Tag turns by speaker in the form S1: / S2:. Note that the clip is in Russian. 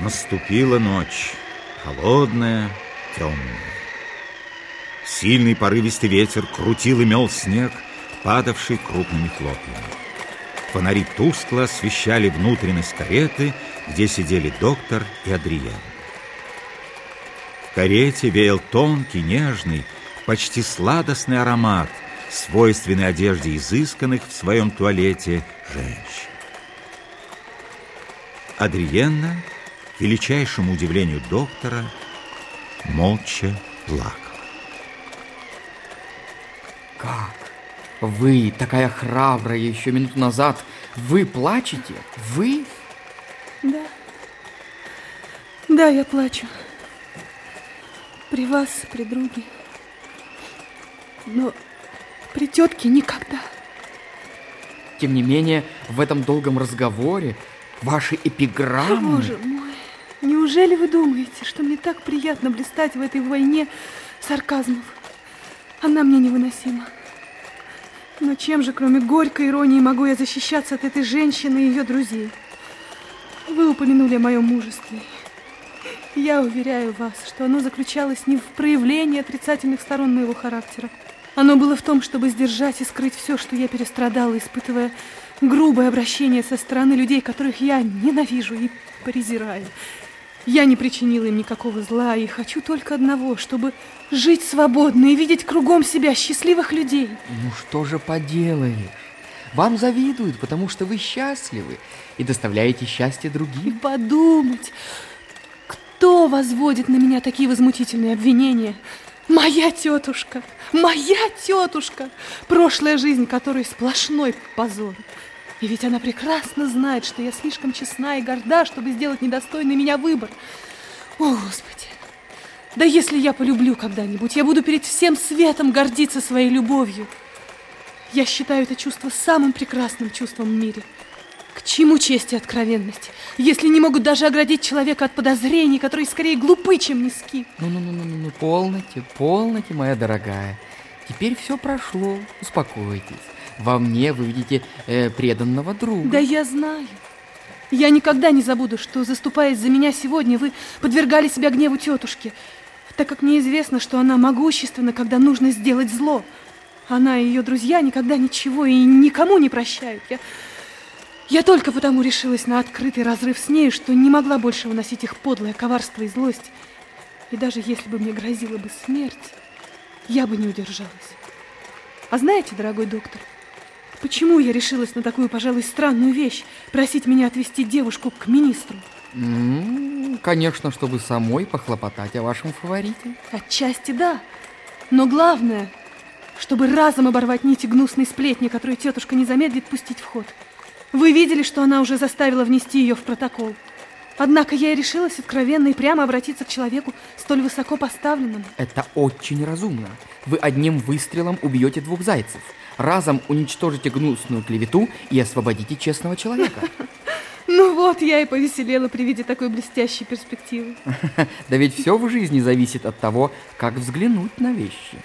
S1: Наступила ночь, холодная, темная. Сильный порывистый ветер крутил и мел снег, падавший крупными хлопьями. Фонари тускло освещали внутренность кареты, где сидели доктор и Адриен. В карете веял тонкий, нежный, почти сладостный аромат, свойственный одежде изысканных в своем туалете женщин. Адриенна, величайшему удивлению доктора, молча плакала.
S2: Как? Вы, такая храбрая еще минуту назад, вы плачете? Вы?
S3: Да. Да, я плачу. При вас, при друге. Но при тетке никогда.
S2: Тем не менее, в этом долгом разговоре ваши эпиграммы...
S3: Боже мой, неужели вы думаете, что мне так приятно блистать в этой войне сарказмов? Она мне невыносима. Но чем же, кроме горькой иронии, могу я защищаться от этой женщины и ее друзей? Вы упомянули о моем мужестве. Я уверяю вас, что оно заключалось не в проявлении отрицательных сторон моего характера. Оно было в том, чтобы сдержать и скрыть все, что я перестрадала, испытывая грубое обращение со стороны людей, которых я ненавижу и презираю. Я не причинила им никакого зла и хочу только одного, чтобы жить свободно и видеть кругом себя счастливых людей.
S2: Ну что же поделаешь? Вам завидуют, потому что вы счастливы и доставляете счастье другим.
S3: Подумать, кто возводит на меня такие возмутительные обвинения? Моя тетушка, моя тетушка, прошлая жизнь которой сплошной позор. И ведь она прекрасно знает, что я слишком честна и горда, чтобы сделать недостойный меня выбор. О, Господи! Да если я полюблю когда-нибудь, я буду перед всем светом гордиться своей любовью. Я считаю это чувство самым прекрасным чувством в мире. К чему честь и откровенность, если не могут даже оградить человека от подозрений, которые скорее глупы, чем низки?
S2: Ну-ну-ну, полноте, полноте, моя дорогая. Теперь все прошло, успокойтесь. Во мне вы видите э, преданного друга.
S3: Да я знаю. Я никогда не забуду, что, заступаясь за меня сегодня, вы подвергали себя гневу тетушки, так как мне известно, что она могущественна, когда нужно сделать зло. Она и ее друзья никогда ничего и никому не прощают. Я, я только потому решилась на открытый разрыв с ней, что не могла больше выносить их подлое коварство и злость. И даже если бы мне грозила бы смерть, я бы не удержалась. А знаете, дорогой доктор, Почему я решилась на такую, пожалуй, странную вещь? Просить меня отвезти девушку к министру?
S2: Mm, конечно, чтобы самой похлопотать о вашем фаворите.
S3: Отчасти да. Но главное, чтобы разом оборвать нити гнусной сплетни, которую тетушка не замедлит пустить в ход. Вы видели, что она уже заставила внести ее в протокол. Однако я и решилась откровенно и прямо обратиться к человеку столь высоко поставленному.
S2: Это очень разумно. Вы одним выстрелом убьете двух зайцев – разом уничтожите гнусную клевету и освободите честного человека.
S3: Ну вот, я и повеселела при виде такой блестящей перспективы.
S2: Да ведь все в жизни зависит от того, как взглянуть на вещи.